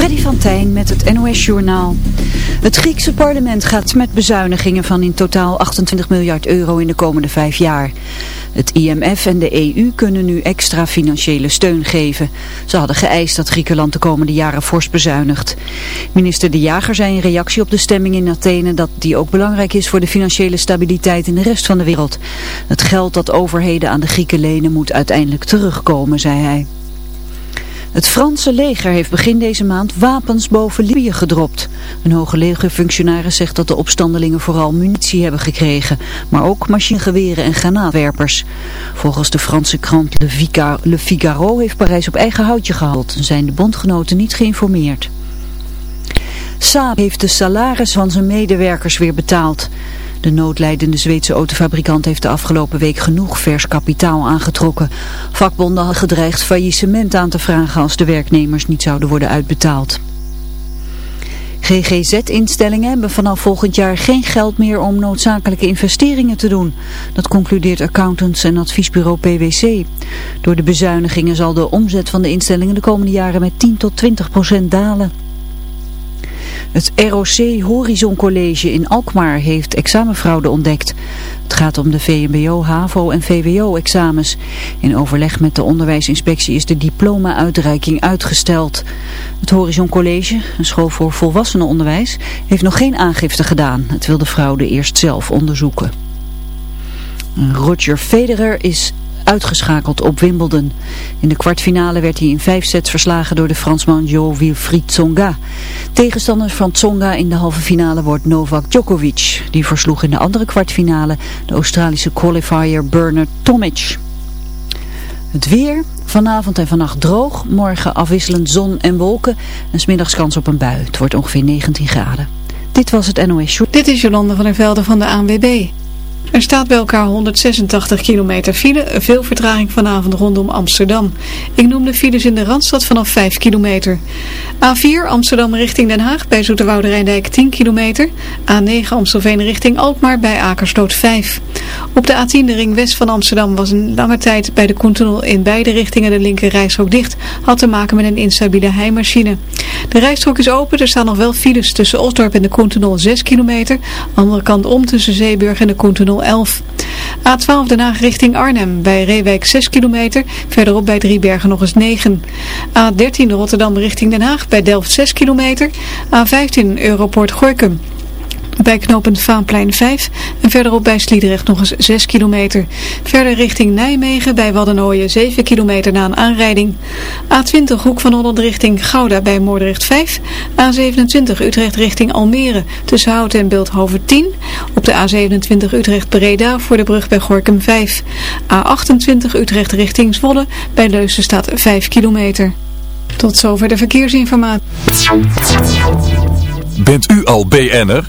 Freddy van Tijn met het NOS-journaal. Het Griekse parlement gaat met bezuinigingen van in totaal 28 miljard euro in de komende vijf jaar. Het IMF en de EU kunnen nu extra financiële steun geven. Ze hadden geëist dat Griekenland de komende jaren fors bezuinigt. Minister De Jager zei in reactie op de stemming in Athene dat die ook belangrijk is voor de financiële stabiliteit in de rest van de wereld. Het geld dat overheden aan de Grieken lenen moet uiteindelijk terugkomen, zei hij. Het Franse leger heeft begin deze maand wapens boven Libië gedropt. Een hoge legerfunctionaris zegt dat de opstandelingen vooral munitie hebben gekregen, maar ook machinegeweren en granaatwerpers. Volgens de Franse krant Le Figaro heeft Parijs op eigen houtje gehaald en zijn de bondgenoten niet geïnformeerd. Saab heeft de salaris van zijn medewerkers weer betaald. De noodlijdende Zweedse autofabrikant heeft de afgelopen week genoeg vers kapitaal aangetrokken. Vakbonden hadden gedreigd faillissement aan te vragen als de werknemers niet zouden worden uitbetaald. GGZ-instellingen hebben vanaf volgend jaar geen geld meer om noodzakelijke investeringen te doen. Dat concludeert accountants en adviesbureau PwC. Door de bezuinigingen zal de omzet van de instellingen de komende jaren met 10 tot 20 procent dalen. Het ROC Horizon College in Alkmaar heeft examenfraude ontdekt. Het gaat om de VMBO, HAVO en VWO-examens. In overleg met de onderwijsinspectie is de diploma-uitreiking uitgesteld. Het Horizon College, een school voor volwassenenonderwijs, heeft nog geen aangifte gedaan. Het wil de fraude eerst zelf onderzoeken. Roger Federer is uitgeschakeld op Wimbledon. In de kwartfinale werd hij in vijf sets verslagen door de Fransman Jo Wilfried Tsonga. Tegenstander van Tsonga in de halve finale wordt Novak Djokovic. Die versloeg in de andere kwartfinale de Australische qualifier Bernard Tomic. Het weer, vanavond en vannacht droog, morgen afwisselend zon en wolken en smiddags kans op een bui. Het wordt ongeveer 19 graden. Dit was het NOS Show. Dit is Jolande van der Velde van de ANWB. Er staat bij elkaar 186 kilometer file, veel vertraging vanavond rondom Amsterdam. Ik noem de files in de Randstad vanaf 5 kilometer. A4 Amsterdam richting Den Haag bij Zoeterwoude Rijndijk 10 kilometer. A9 Amstelveen richting Alkmaar bij Akersloot 5. Op de A10 de ring west van Amsterdam was een lange tijd bij de Koentunnel in beide richtingen de linker rijstrook dicht. Had te maken met een instabiele heimachine. De rijstrook is open, er staan nog wel files tussen Osdorp en de Koentunnel 6 kilometer. Andere kant om tussen Zeeburg en de Koentunnel 11. A12 Den Haag richting Arnhem bij Reewijk 6 kilometer. Verderop bij Driebergen nog eens 9. A13 Rotterdam richting Den Haag bij Delft 6 kilometer. A15 Europort Gorkum bij knooppunt Vaanplein 5 en verderop bij Sliedrecht nog eens 6 kilometer. Verder richting Nijmegen bij Waddenooien 7 kilometer na een aanrijding. A20 Hoek van Holland richting Gouda bij Moordrecht 5. A27 Utrecht richting Almere tussen Houten en Beeldhoven 10. Op de A27 Utrecht Breda voor de brug bij Gorkum 5. A28 Utrecht richting Zwolle bij Leusden staat 5 kilometer. Tot zover de verkeersinformatie. Bent u al BN'er?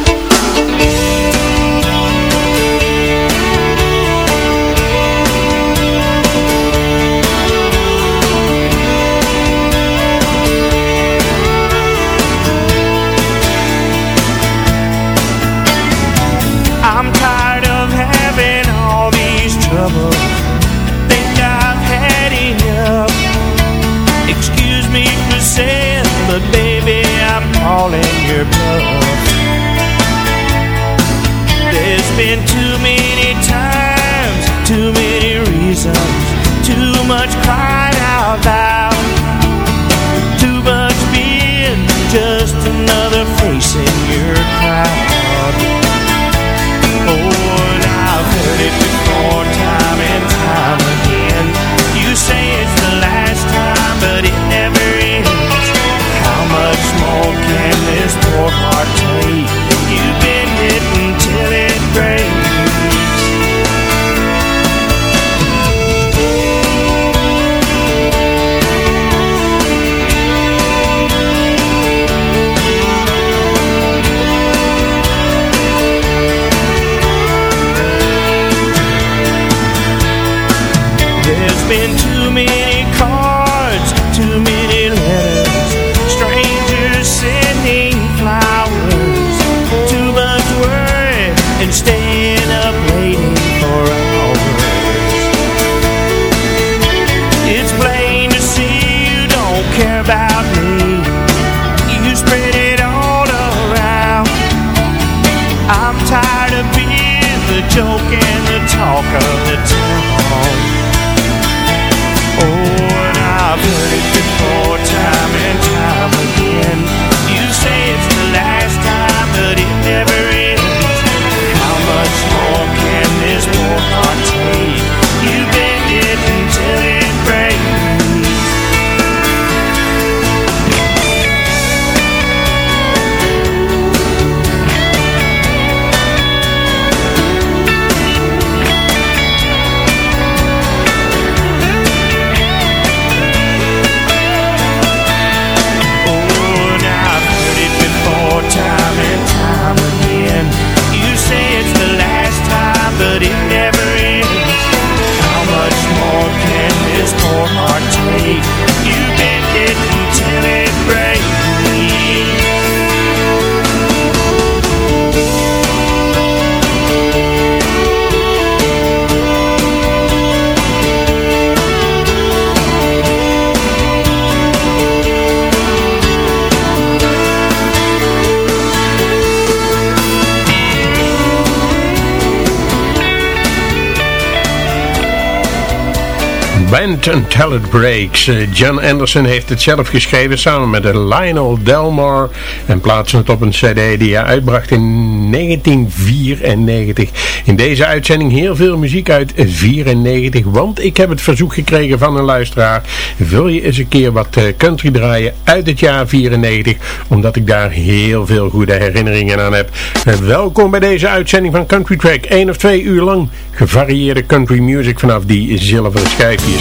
Band Until It Breaks. Eh, John Anderson heeft het zelf geschreven samen met Lionel Delmar en plaatste het op een cd die hij uitbracht in 1994. In deze uitzending heel veel muziek uit 94, want ik heb het verzoek gekregen van een luisteraar. Wil je eens een keer wat eh, country draaien uit het jaar 94, omdat ik daar heel veel goede herinneringen aan heb. Eh, Welkom bij deze uitzending van Country Track, 1 of 2 uur lang gevarieerde country music vanaf die zilveren schijfjes.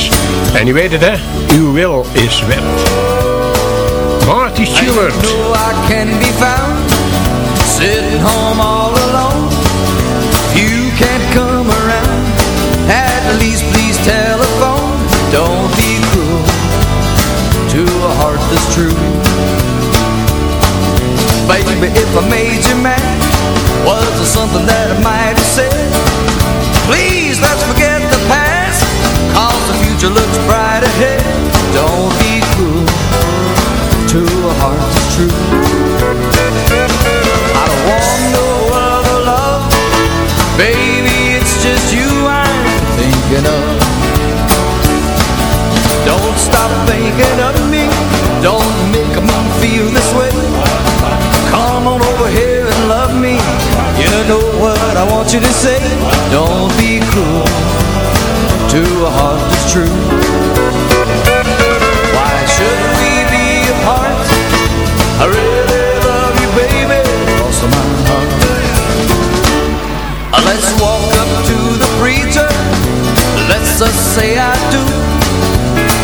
En u weet het hè, uw wil is wet. Marty Stuart. I know I can be found sitting home all alone. You can't come around. At least please telephone. Don't be cruel to a heart that's true. Baby, if I made you mad, was there something that I might have said? Please, let's forget future looks bright ahead. Don't be cruel to a heart that's true. I don't want no other love, baby, it's just you I'm thinking of. Don't stop thinking of me, don't make me feel this way. Come on over here and love me, you know what I want you to say. Don't be cruel to a heart that's true. Why should we be apart? I really love you, baby, cross my heart. Let's walk up to the preacher. Let's just say I do.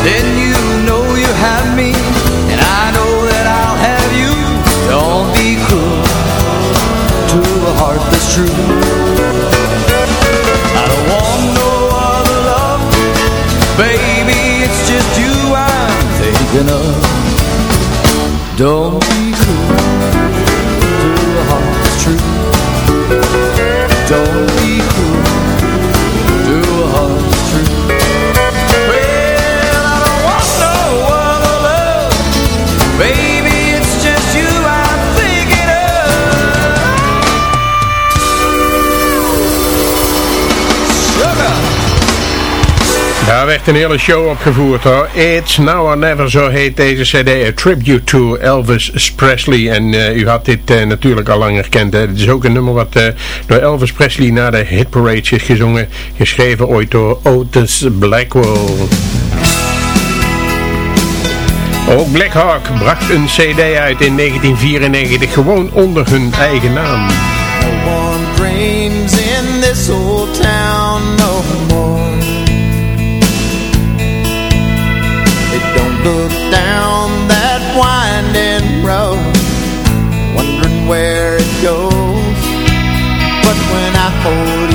Then you know you have me, and I know that I'll have you. Don't be cruel to a heart that's true. you know. Don't echt een hele show opgevoerd hoor. It's Now or Never, zo heet deze cd. A tribute to Elvis Presley. En uh, u had dit uh, natuurlijk al lang herkend. Het is ook een nummer wat uh, door Elvis Presley na de Hit Parade is gezongen. Geschreven ooit door Otis Blackwell. Ook Black Hawk bracht een cd uit in 1994. Gewoon onder hun eigen naam. No one dreams in this old town no more don't look down that winding road Wondering where it goes. But when I hold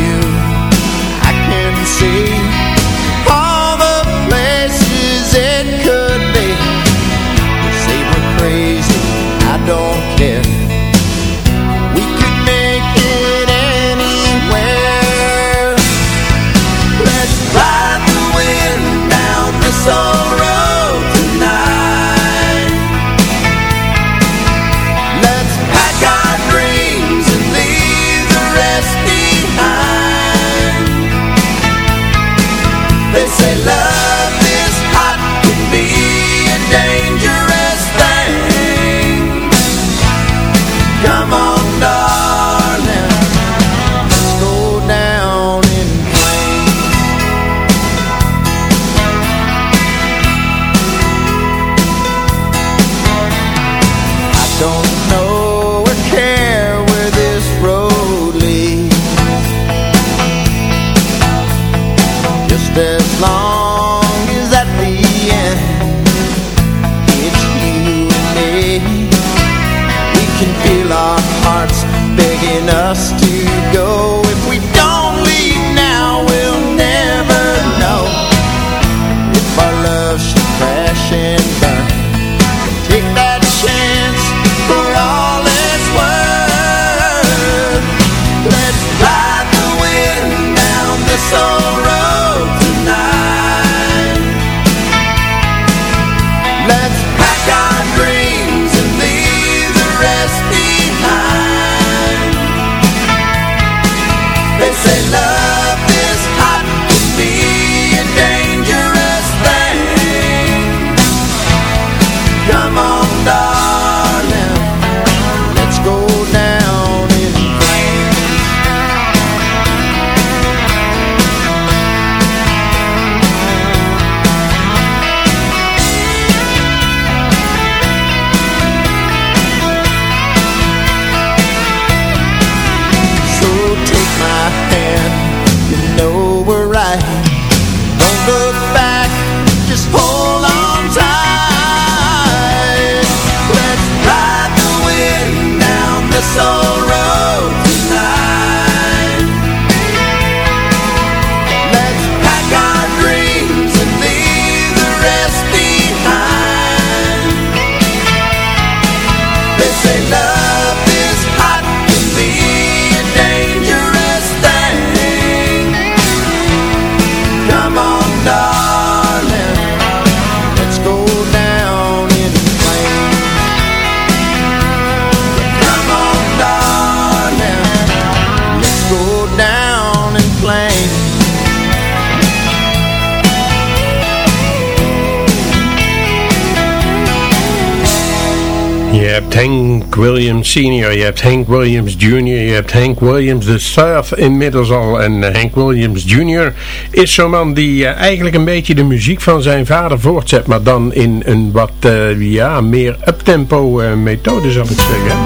hebt Hank Williams senior, je hebt Hank Williams junior, je hebt Hank Williams de Surf inmiddels al. En eh, Hank Williams junior is zo'n man die eh, eigenlijk een beetje de muziek van zijn vader voortzet. Maar dan in een wat eh, ja, meer uptempo eh, methode zal ik zeggen.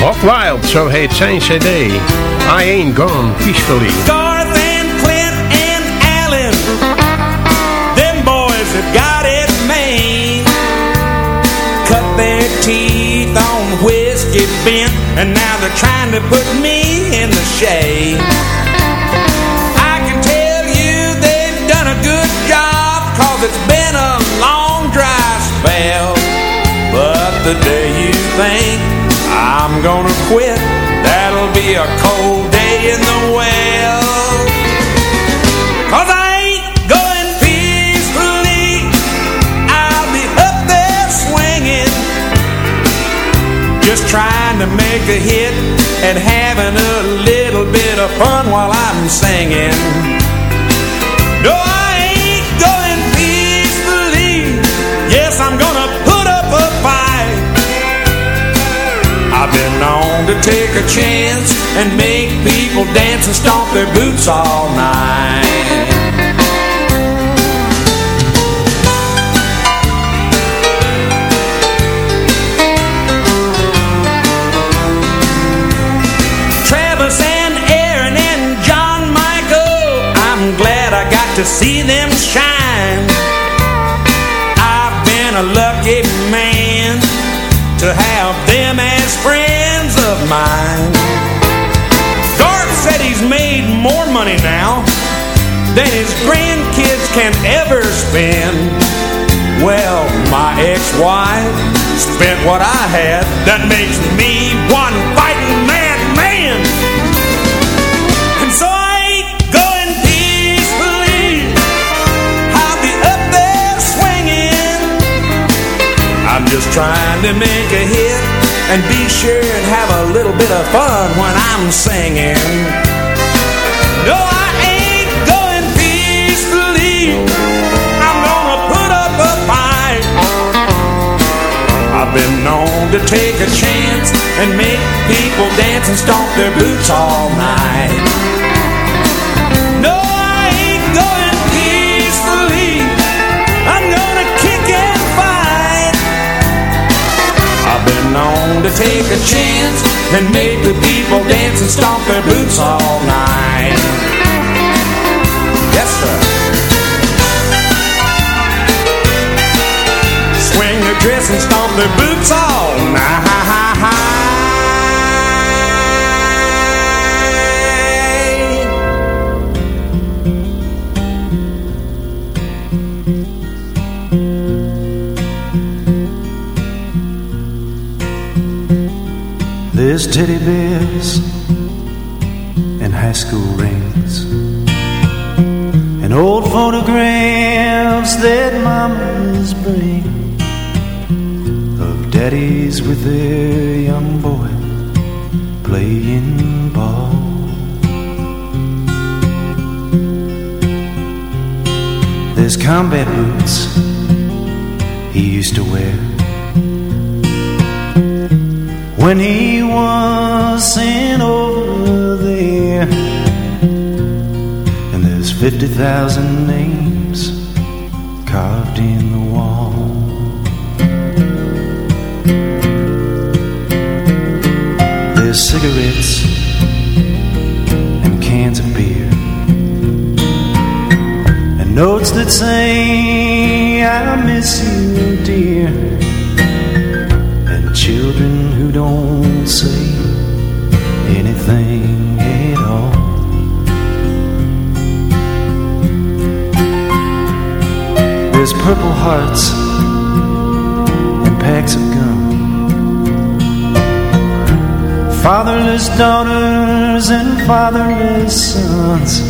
Hot Wild, zo heet zijn cd. I Ain't Gone Peacefully. Whiskey bent, and now they're trying to put me in the shade. I can tell you they've done a good job, cause it's been a long dry spell. But the day you think I'm gonna quit, that'll be a cold day in the well. Trying to make a hit and having a little bit of fun while I'm singing. No, I ain't going peacefully. Yes, I'm gonna put up a fight. I've been known to take a chance and make people dance and stomp their boots all night. To see them shine. I've been a lucky man to have them as friends of mine. Garth said he's made more money now than his grandkids can ever spend. Well, my ex-wife spent what I had. That makes me one fighting just trying to make a hit and be sure and have a little bit of fun when I'm singing. No, I ain't going peacefully. I'm gonna put up a fight. I've been known to take a chance and make people dance and stomp their boots all night. Known to take a chance and make the people dance and stomp their boots all night. Yes, sir. Swing their dress and stomp their boots all night. There's teddy bears and high school rings and old photographs that mamas bring of daddies with their young boy playing ball. There's combat boots he used to wear when he was sent over there. And there's 50,000 names carved in the wall. There's cigarettes and cans of beer. And notes that say, I miss you, dear and children don't say anything at all. There's purple hearts and packs of gum. Fatherless daughters and fatherless sons.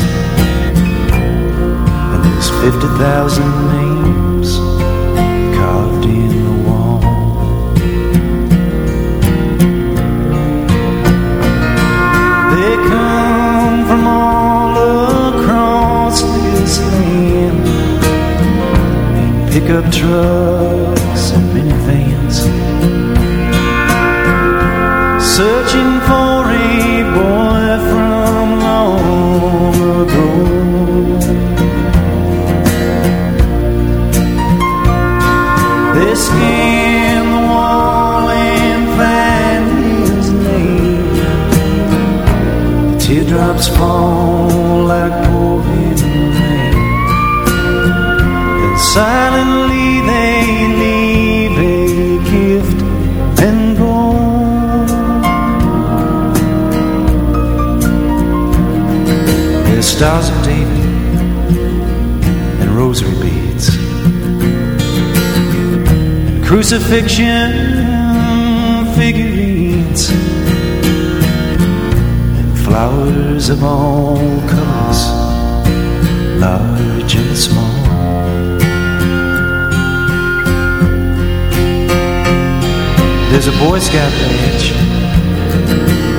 And there's 50,000 pickup trucks and minivans, searching for a boy from long ago. They scan the wall and find his name. The teardrops fall like pouring rain. Then silently stars of David and rosary beads. And crucifixion figurines. And flowers of all colors, large and small. There's a Boy Scout badge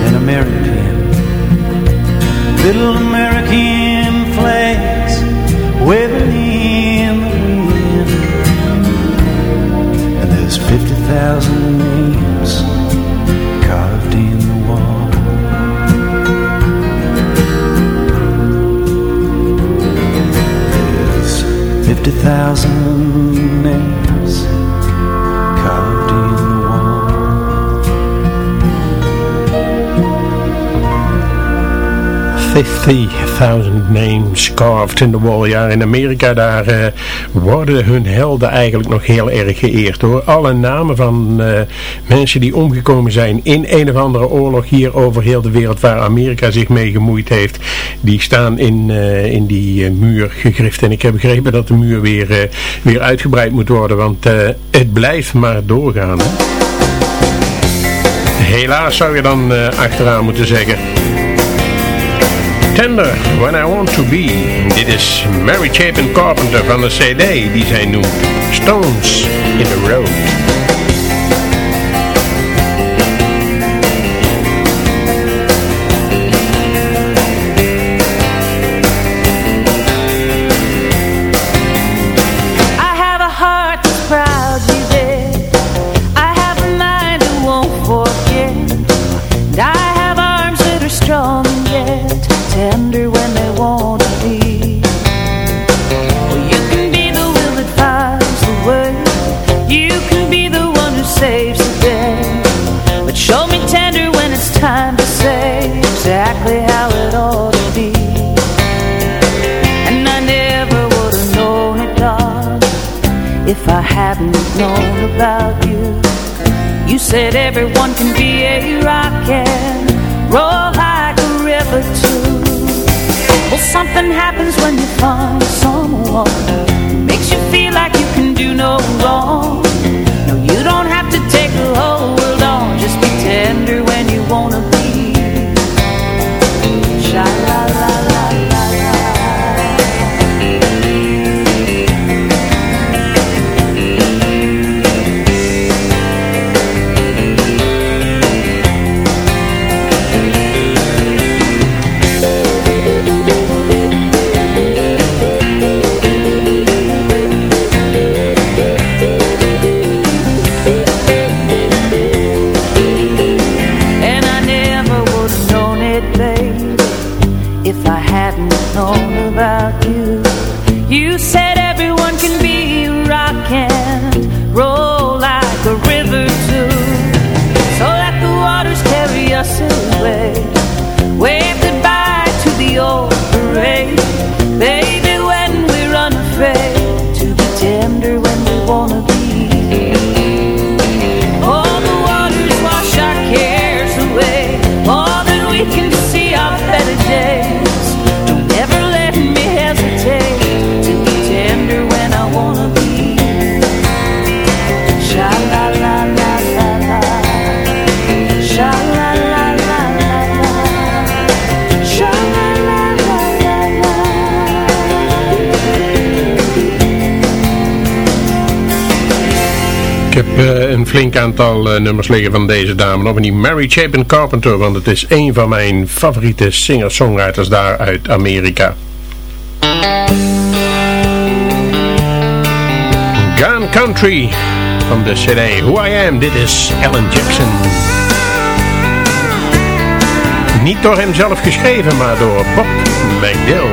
and a merit pin. Little American 50,000 names carved in the wall. There's 50,000 50.000 names carved in the wall. Ja, in Amerika daar eh, worden hun helden eigenlijk nog heel erg geëerd hoor. Alle namen van eh, mensen die omgekomen zijn in een of andere oorlog hier over heel de wereld waar Amerika zich mee gemoeid heeft. Die staan in, eh, in die muur gegrift. En ik heb begrepen dat de muur weer, weer uitgebreid moet worden. Want het blijft maar doorgaan. Helaas zou je dan achteraan moeten zeggen. Tender When I Want To Be. Dit is Mary Chapin Carpenter van de CD die zij noemt Stones in the Road. Said everyone can be a rock and roll like a river too. Well, something happens when you find someone makes you feel like you can do no wrong. Flink aantal eh, nummers liggen van deze dame. Of die Mary Chapin Carpenter, want het is een van mijn favoriete singer-songwriters daar uit Amerika. Gone Country van de CD Who I Am. Dit is Alan Jackson. Niet door hem zelf geschreven, maar door Bob McDill.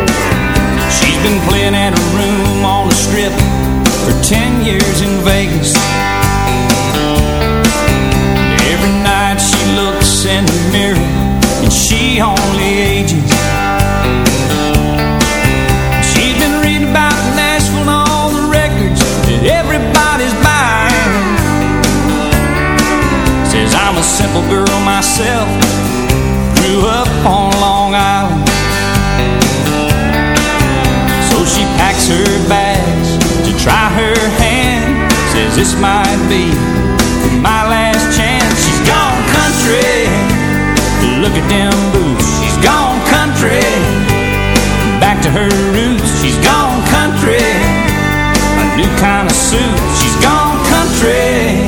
She's been playing a room on the strip for 10 years in Vegas. In the mirror and she only ages. She's been reading about Nashville and all the records that everybody's buying. Says I'm a simple girl myself, grew up on Long Island. So she packs her bags to try her hand. Says this might be her roots. She's gone country, a new kind of suit. She's gone country,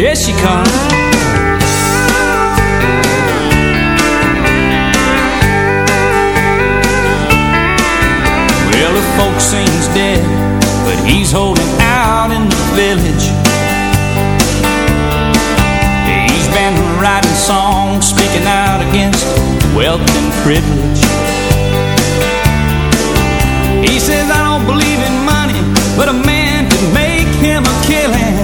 yeah, she comes. folk seems dead But he's holding out in the village He's been writing songs Speaking out against wealth and privilege but a man can make him a killing.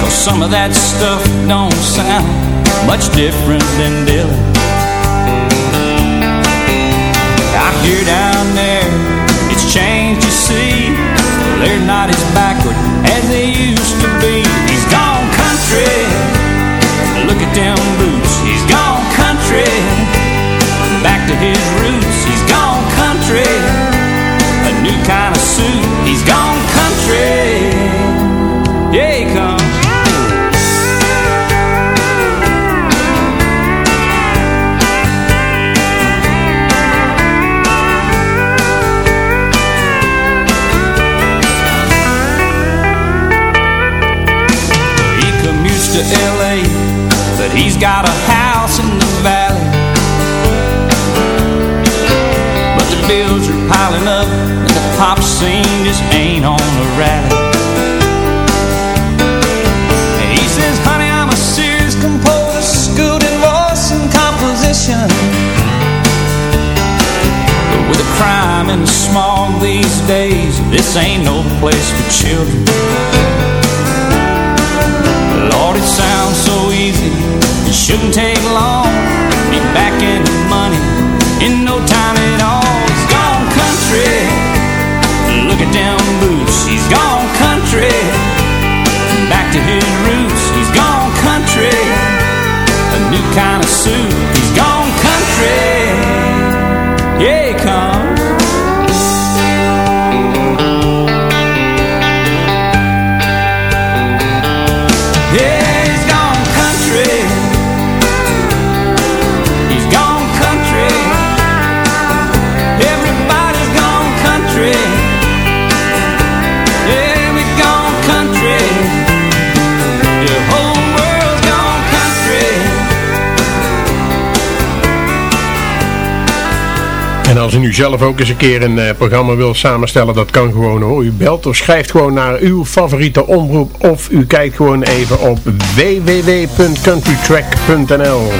Cause some of that stuff don't sound much different than Dylan. Out here down there, it's changed, you see. They're not as backward as they used to be. He's gone country. Look at them boots. He's gone country. Back to his roots. Days, this ain't no place for children. Lord, it sounds so easy. It shouldn't take long. Be back in the money in no time at all. He's gone country. Look at them boots. He's gone country. Back to his roots. He's gone country. A new kind of suit. He's gone als u nu zelf ook eens een keer een eh, programma wil samenstellen, dat kan gewoon hoor. U belt of schrijft gewoon naar uw favoriete omroep of u kijkt gewoon even op www.countrytrack.nl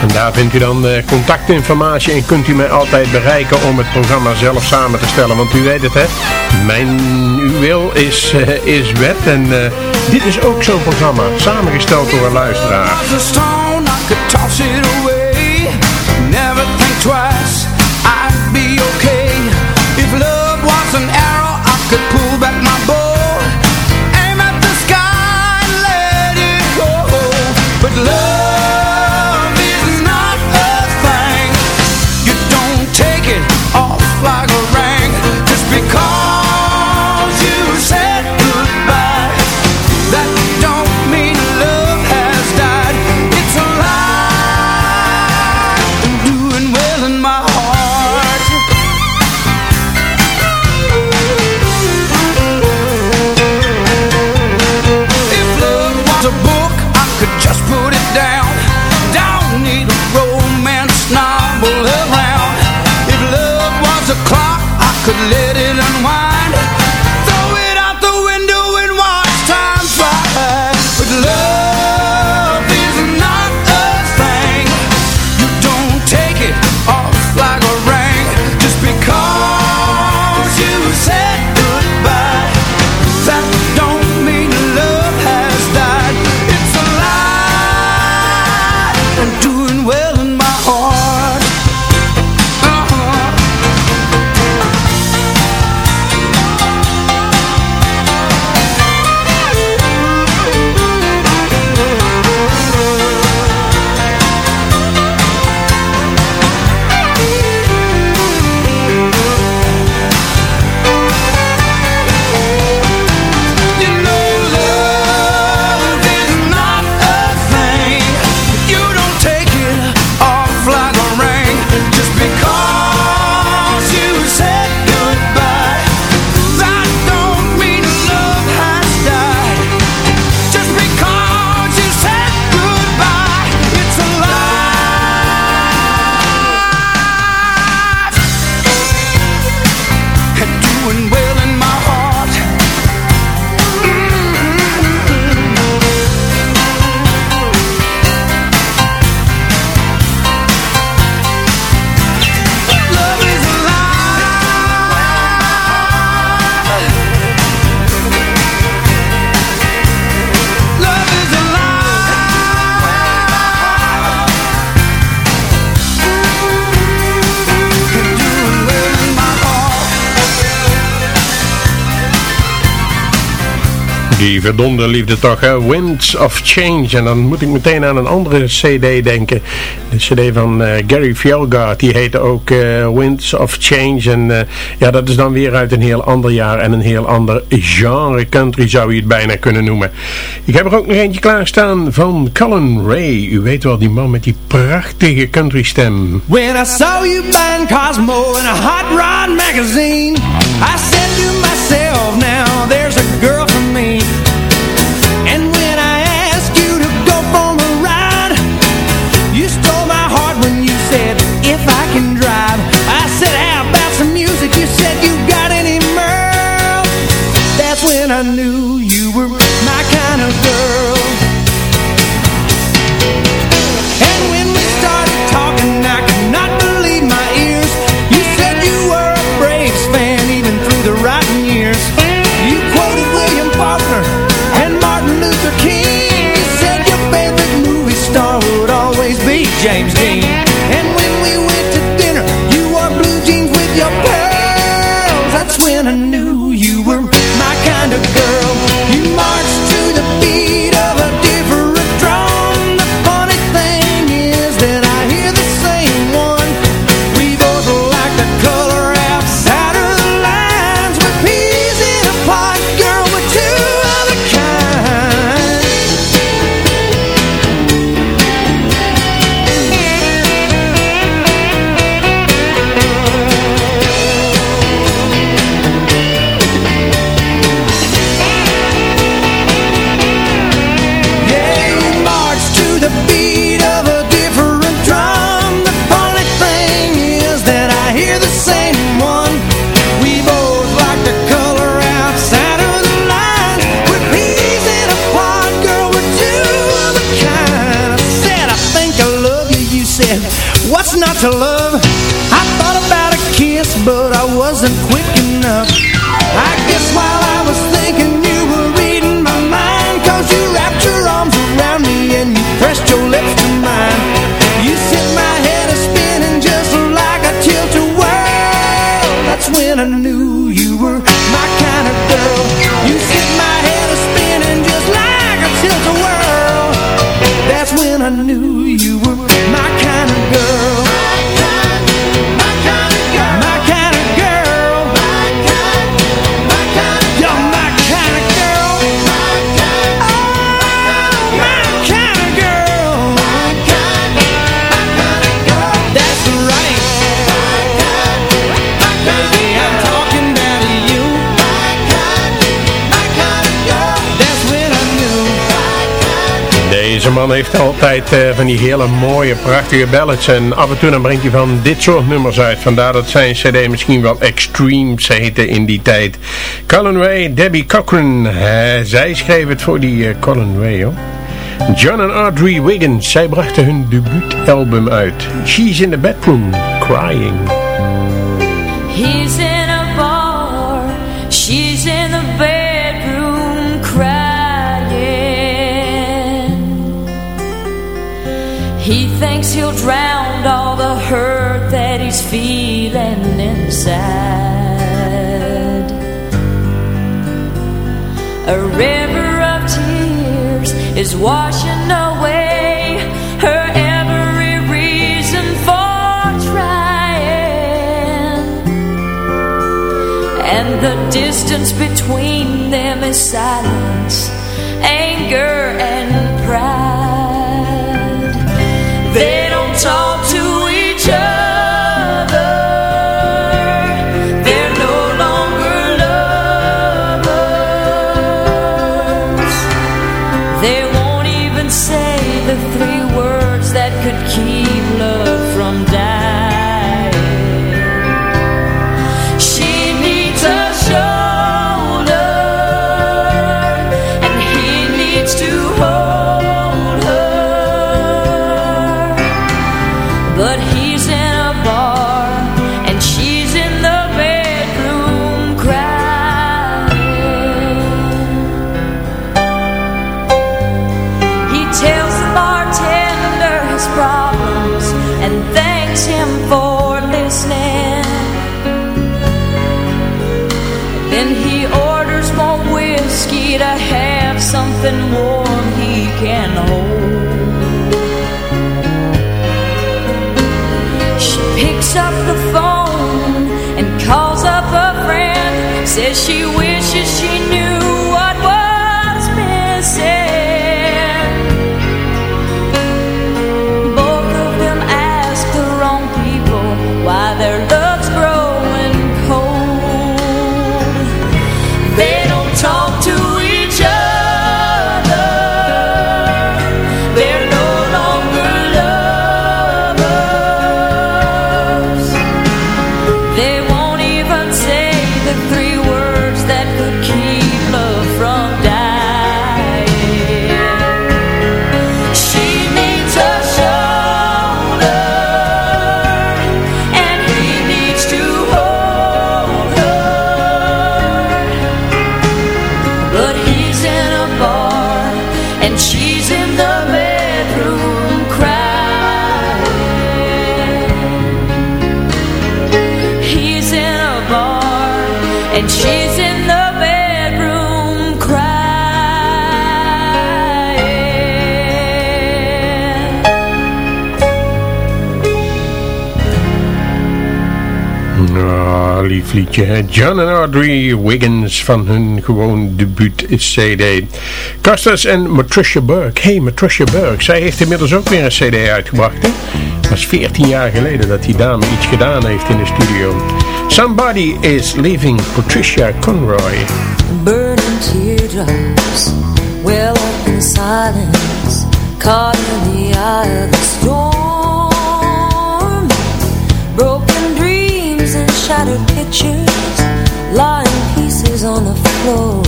En daar vindt u dan eh, contactinformatie en kunt u mij altijd bereiken om het programma zelf samen te stellen. Want u weet het hè, mijn, wil is, eh, is wet en dit is ook zo'n programma, samengesteld door een luisteraar. die liefde toch, hè? Winds of Change. En dan moet ik meteen aan een andere cd denken. De cd van eh, Gary Fjellgaard, die heette ook eh, Winds of Change. En eh, ja, dat is dan weer uit een heel ander jaar en een heel ander genre country zou je het bijna kunnen noemen. Ik heb er ook nog eentje klaarstaan van Colin Ray. U weet wel, die man met die prachtige country stem. When I saw you buying Cosmo in a hot rod magazine I said to myself now there's a girl I knew Deze man heeft altijd eh, van die hele mooie, prachtige ballads. En af en toe dan brengt hij van dit soort nummers uit. Vandaar dat zijn cd misschien wel Extremes heette in die tijd. Colin Ray, Debbie Cochran. Eh, zij schreef het voor die uh, Colin Ray, hoor. John en Audrey Wiggins. Zij brachten hun debuutalbum uit. She's in the Bedroom, Crying. He's in He thinks he'll drown all the hurt that he's feeling inside. A river of tears is washing away her every reason for trying. And the distance between them is silence, anger, and pride there. She wishes Nou, lief liedje. John en Audrey Wiggins van hun gewoon debuut CD. Costas en Matricia Burke. Hey, Matricia Burke. Zij heeft inmiddels ook weer een CD uitgebracht. Hè? Dat was 14 jaar geleden dat die dame iets gedaan heeft in de studio. Somebody is leaving Patricia Conroy. burning teardrops well up in silence caught in the eye of the storm shattered pictures lying pieces on the floor.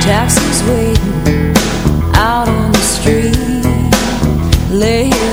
Taxis waiting out on the street laying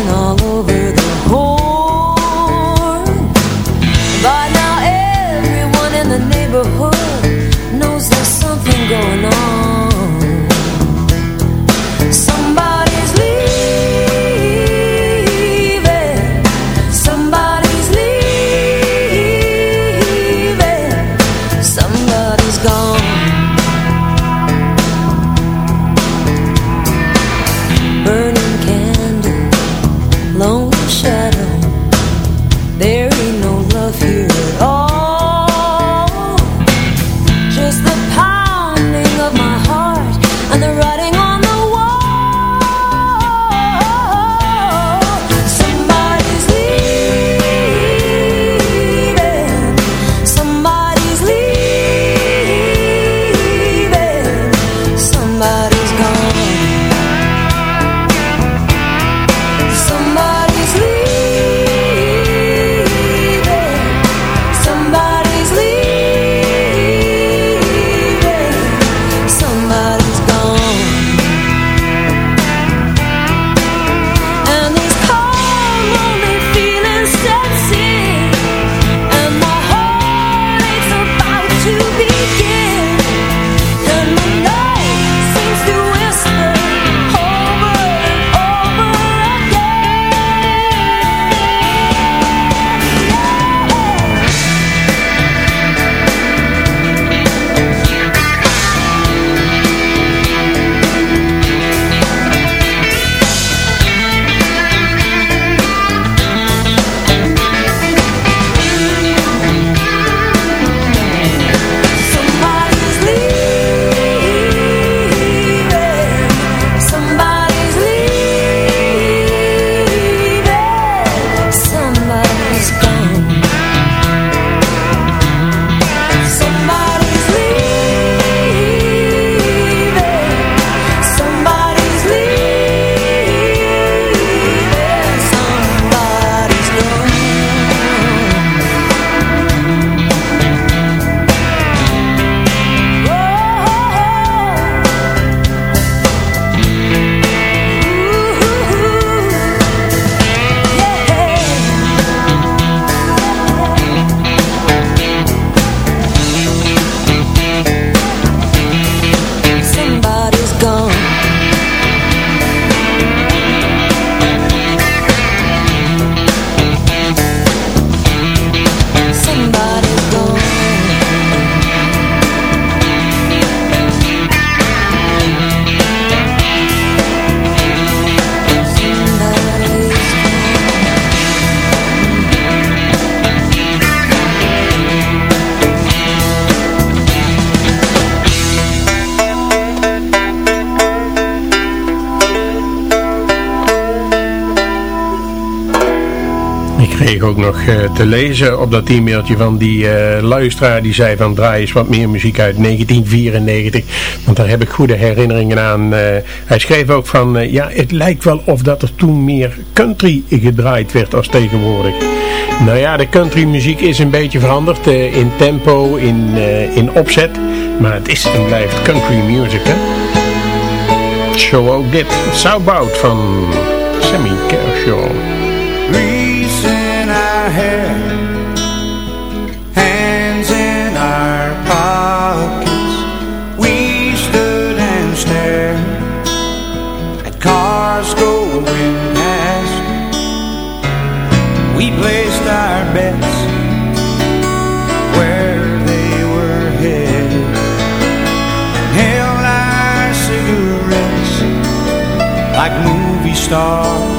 ook nog uh, te lezen op dat e-mailtje van die uh, luisteraar die zei van draai eens wat meer muziek uit 1994. Want daar heb ik goede herinneringen aan. Uh, hij schreef ook van ja het lijkt wel of dat er toen meer country gedraaid werd als tegenwoordig. Nou ja de country muziek is een beetje veranderd in tempo, in, in opzet. Maar het is en blijft country music hè. Show ook dit. Southbound van Sammy Kershaw. Hair. Hands in our pockets. We stood and stared At cars going past. We placed our bets Where they were headed Held our cigarettes Like movie stars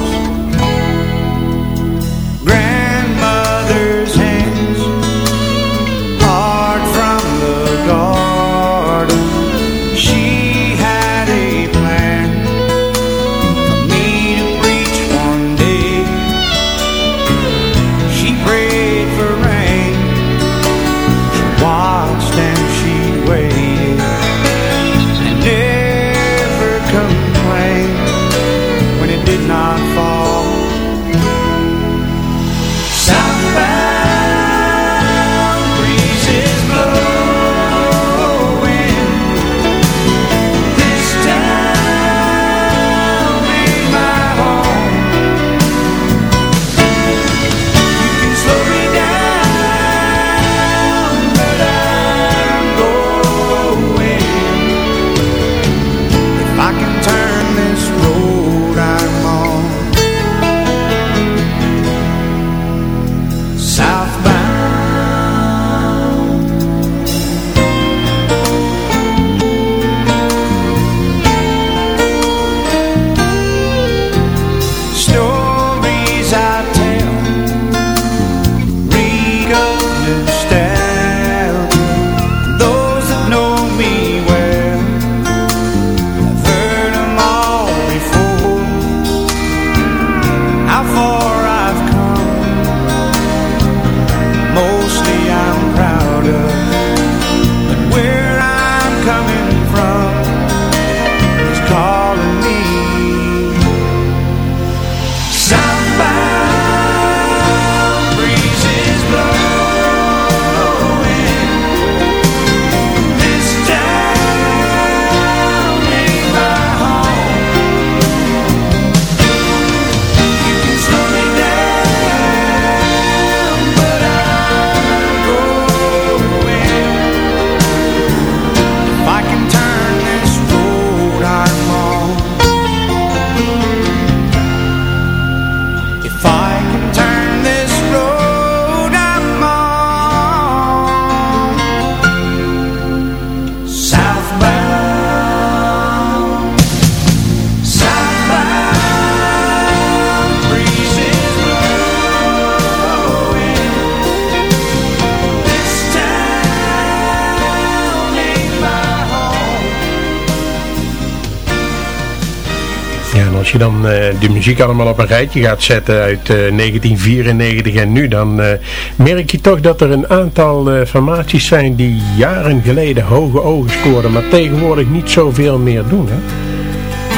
als je dan uh, de muziek allemaal op een rijtje gaat zetten uit uh, 1994 en nu, dan uh, merk je toch dat er een aantal formaties zijn die jaren geleden hoge ogen scoorden, maar tegenwoordig niet zoveel meer doen. Hè?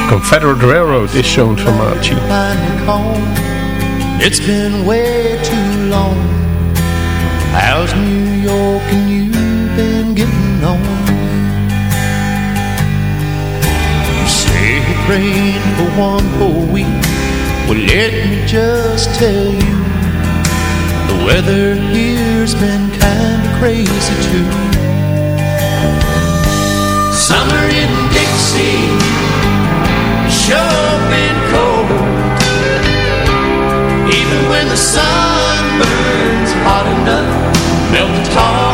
Confederate Railroad is zo'n formatie. It's been way too long How's New York and been getting on? Rain for one whole week. Well, let me just tell you The weather here's been kinda crazy too. Summer in Dixie Sure been cold. Even when the sun burns hot enough Melt the tar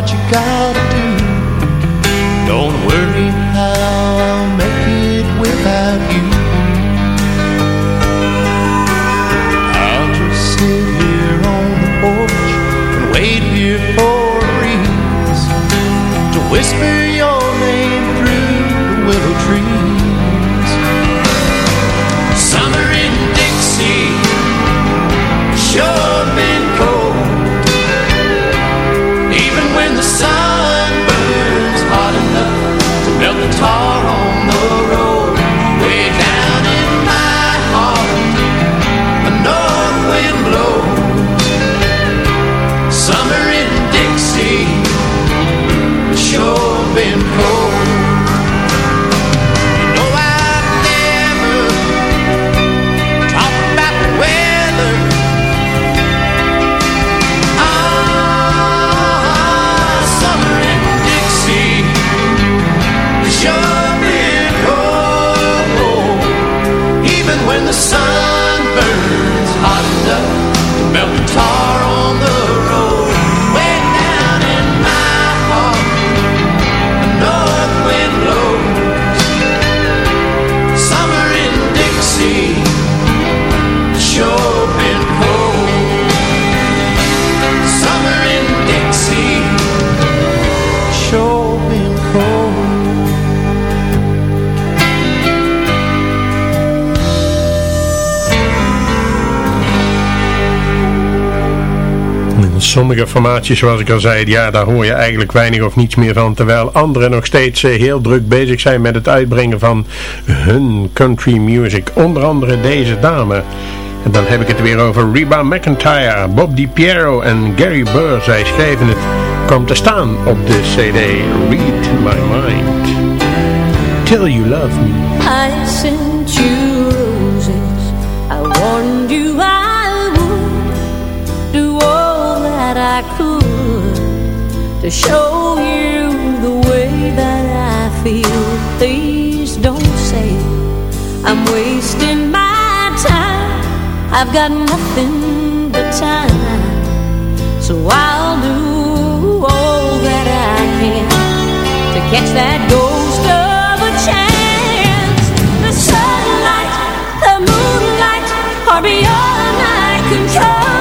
what you gotta do. Don't worry, how I'll make it without you. I'll just sit here on the porch And wait here for a breeze To whisper sommige formaties, zoals ik al zei, ja, daar hoor je eigenlijk weinig of niets meer van. Terwijl anderen nog steeds eh, heel druk bezig zijn met het uitbrengen van hun country music. Onder andere deze dame. En dan heb ik het weer over Reba McIntyre, Bob DiPiero en Gary Burr. Zij schrijven het. Komt te staan op de CD Read My Mind. Till You Love Me. to show you the way that I feel. Please don't say I'm wasting my time. I've got nothing but time, so I'll do all that I can to catch that ghost of a chance. The sunlight, the moonlight are beyond my control.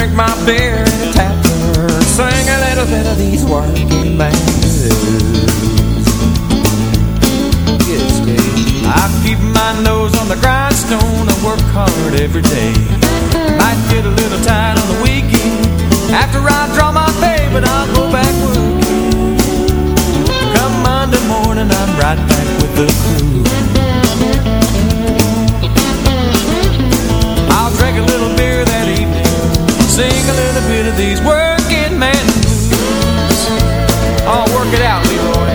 drink my beer in a tavern, sing a little bit of these working bands. Yes, I keep my nose on the grindstone, I work hard every day. Might get a little tired on the weekend, after I draw my pay, but I'll go back working. Come Monday morning, I'm right back with the crew. These working man blues. I'll work it out, Leroy.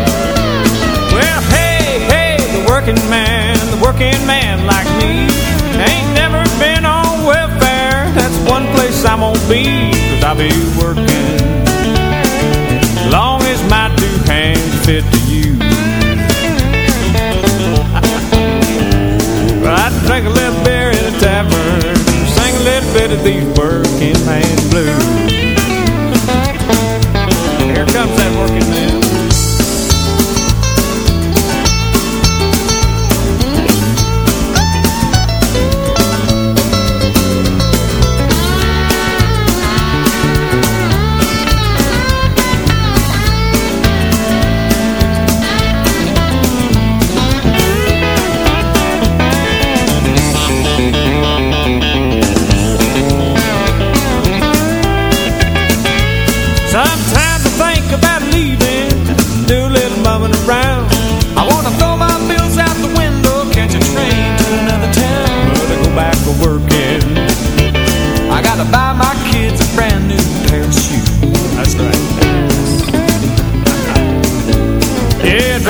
Well, hey, hey, the working man, the working man like me Ain't never been on welfare That's one place I won't be Cause I'll be working Long as my two hands fit to use I drink a little Of these working man blues Here comes that working man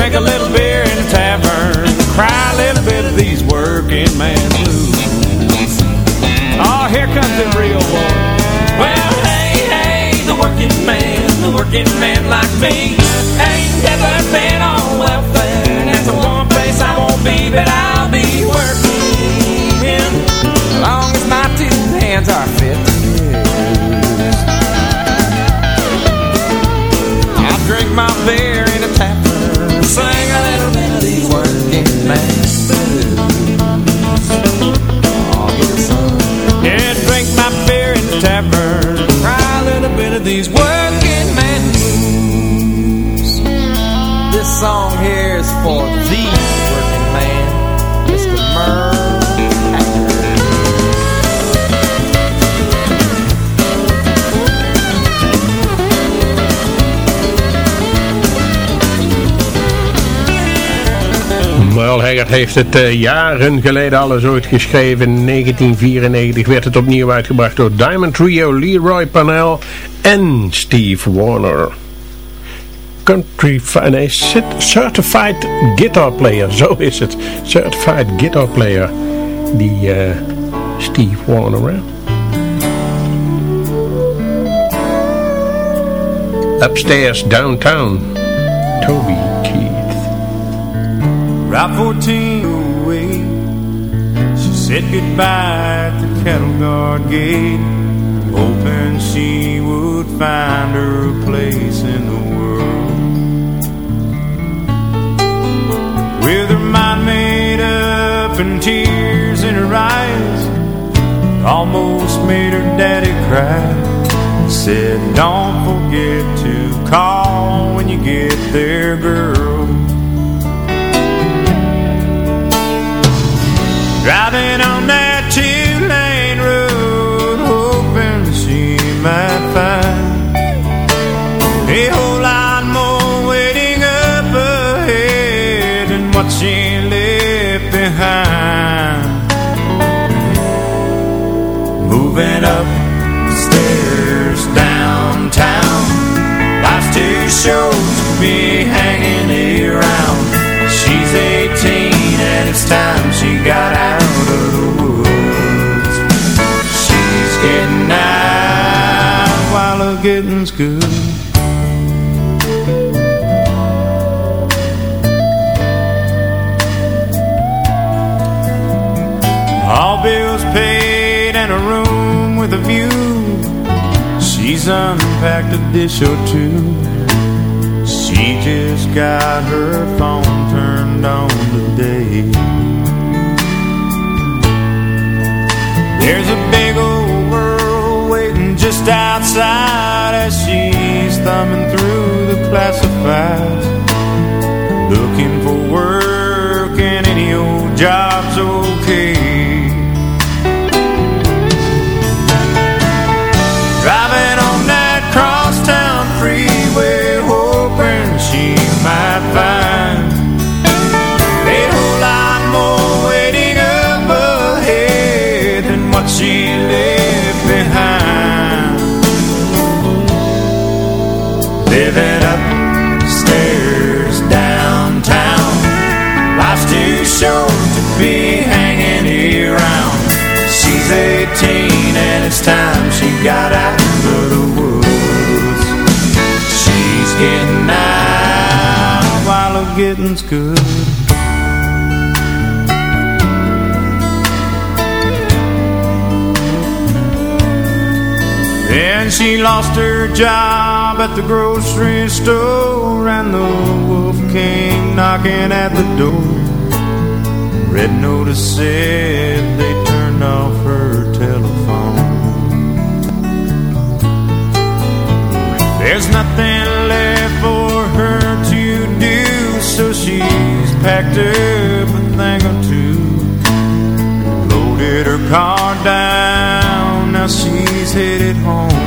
drink a little beer in a tavern, cry a little bit of these working man blues. Oh, here comes the real one. Well, hey, hey, the working man, the working man like me. Ain't never been on welfare. That's the one place I won't be, but I'll be working. As long as my two hands are fit these working blues. This song here is for the working man, Mr. Merle. Merle Haggard heeft het eh, jaren geleden alles ooit geschreven. In 1994 werd het opnieuw uitgebracht door Diamond Trio, Leroy Panel en Steve Wariner. Country, nee, cert- Certified Guitar Player, zo is het. Certified Guitar Player, die eh, Steve Wariner. hè. Upstairs, downtown, Toby Keith. Route 14 away She said goodbye at the cattle guard gate Hoping she would find her a place in the world. With her mind made up and tears in her eyes Almost made her daddy cry. Said don't forget to call when you get there girl. Driving on that the getting's good. All bills paid and a room with a view. She's unpacked a dish or two. She just got her phone turned on today. There's a big old world waiting just outside thumbing through the classifieds, looking for work, and any old job's okay. She lost her job at the grocery store and the wolf came knocking at the door. Red notice said they turned off her telephone. There's nothing left for her to do, so she's packed up a thing or two. Loaded her car down, now she's headed home.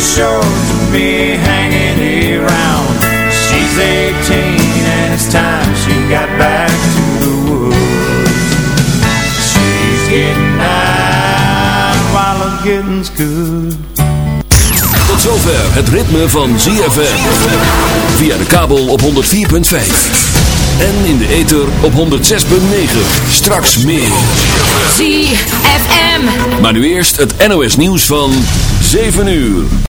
Short to be hanging around. She's 18 and it's time she got back to the woods. She's getting out while the getting's good. Tot zover het ritme van ZFM. Via de kabel op 104.5. En in de ether op 106.9. Straks meer. ZFM. Maar nu eerst het NOS nieuws van 7 uur.